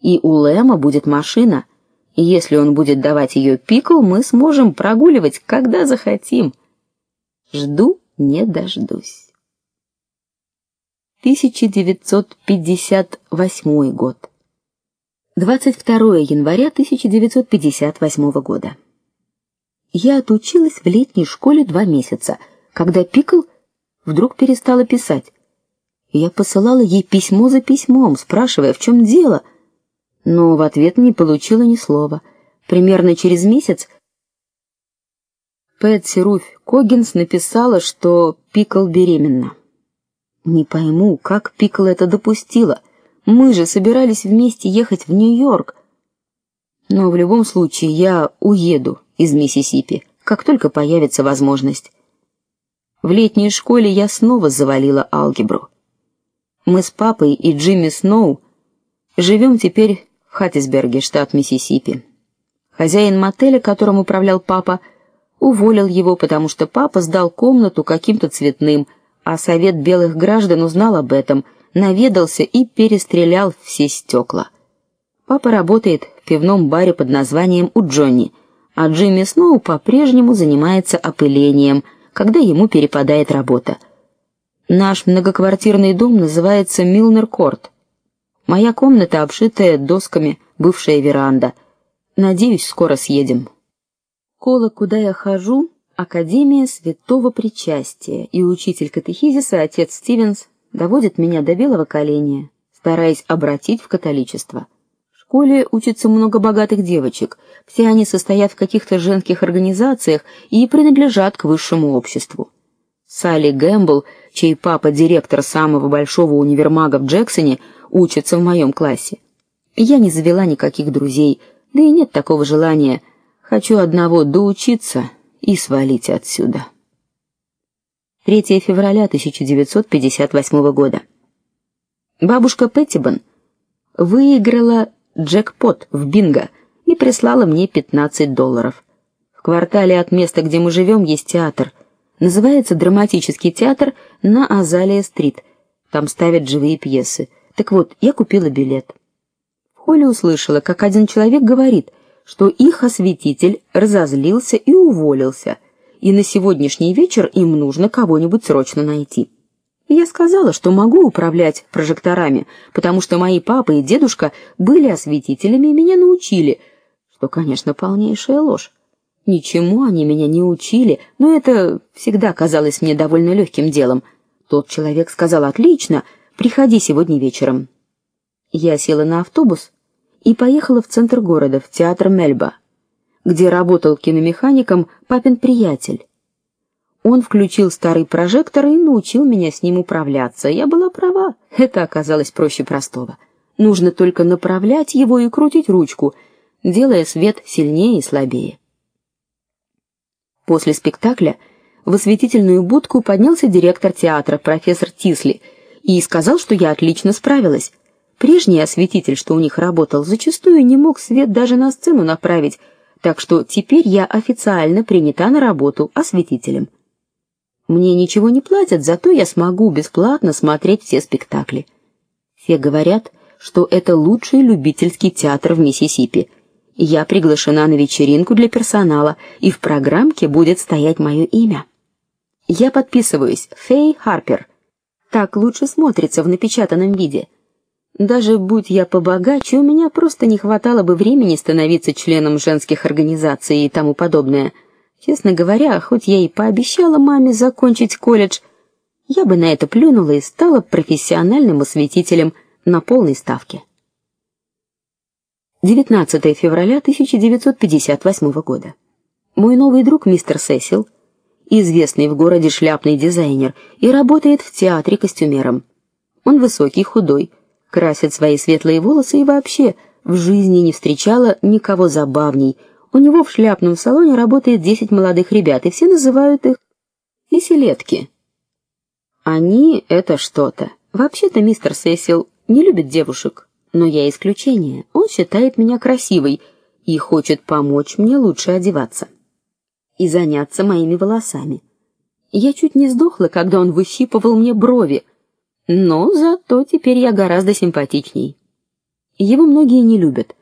И у Лэма будет машина. И если он будет давать ее Пикл, мы сможем прогуливать, когда захотим. Жду, не дождусь. 1958 год. 22 января 1958 года. Я отучилась в летней школе два месяца, когда Пикл вдруг перестала писать. Я посылала ей письмо за письмом, спрашивая, в чем дело, но в ответ не получила ни слова. Примерно через месяц Пэтси Руф Когинс написала, что Пикл беременна. Не пойму, как Пикл это допустила. Мы же собирались вместе ехать в Нью-Йорк. Но в любом случае я уеду из Миссисипи, как только появится возможность. В летней школе я снова завалила алгебру. Мы с папой и Джимми Сноу живем теперь Хаттисберге, штат Миссисипи. Хозяин мотеля, которым управлял папа, уволил его, потому что папа сдал комнату каким-то цветным, а совет белых граждан узнал об этом, наведался и перестрелял все стекла. Папа работает в пивном баре под названием У Джонни, а Джимми Сноу по-прежнему занимается опылением, когда ему перепадает работа. Наш многоквартирный дом называется Милнер Корт. Моя комната обшитая досками, бывшая веранда. Надеюсь, скоро съедем. Школа, куда я хожу, Академия Святого Причастия, и учитель катехизиса отец Стивенс доводит меня до белого коленя, стараясь обратить в католичество. В школе учатся много богатых девочек. Все они состоят в каких-то женских организациях и принадлежат к высшему обществу. Салли Гэмбл, чей папа директор самого большого универмага в Джексоне, учится в моем классе. Я не завела никаких друзей, да и нет такого желания. Хочу одного доучиться и свалить отсюда. 3 февраля 1958 года. Бабушка Петтибон выиграла джекпот в бинго и прислала мне 15 долларов. В квартале от места, где мы живем, есть театр. Называется Драматический театр на Азалия-стрит. Там ставят живые пьесы. Так вот, я купила билет. В холле услышала, как один человек говорит: что их осветитель разозлился и уволился, и на сегодняшний вечер им нужно кого-нибудь срочно найти. Я сказала, что могу управлять прожекторами, потому что мои папа и дедушка были осветителями и меня научили, что, конечно, полнейшая ложь. Ничему они меня не учили, но это всегда казалось мне довольно легким делом. Тот человек сказал: "Отлично, приходи сегодня вечером". Я села на автобус и поехала в центр города, в театр Мельба, где работал киномехаником папин приятель. Он включил старый прожектор и научил меня с ним управляться. Я была права. Это оказалось проще простого. Нужно только направлять его и крутить ручку, делая свет сильнее и слабее. После спектакля в осветительную будку поднялся директор театра, профессор Тисли, и сказал, что я отлично справилась. Прежний осветитель, что у них работал, зачастую не мог свет даже на сцену направить, так что теперь я официально принята на работу осветителем. Мне ничего не платят, зато я смогу бесплатно смотреть все спектакли. Все говорят, что это лучший любительский театр в Миссисипи. Я приглашена на вечеринку для персонала, и в программке будет стоять мое имя. Я подписываюсь Фей Харпер. Так лучше смотрится в напечатанном виде. Даже будь я побогаче, у меня просто не хватало бы времени становиться членом женских организаций и тому подобное. Честно говоря, хоть я и пообещала маме закончить колледж, я бы на это плюнула и стала профессиональным осветителем на полной ставке. 19 февраля 1958 года. Мой новый друг мистер Сесил, известный в городе шляпный дизайнер, и работает в театре костюмером. Он высокий, худой, красит свои светлые волосы и вообще в жизни не встречала никого забавней. У него в шляпном салоне работает десять молодых ребят, и все называют их веселетки. Они это что-то. Вообще-то мистер Сесил не любит девушек, но я исключение. Он считает меня красивой и хочет помочь мне лучше одеваться и заняться моими волосами. Я чуть не сдохла, когда он выщипывал мне брови, но зато теперь я гораздо симпатичней. Его многие не любят.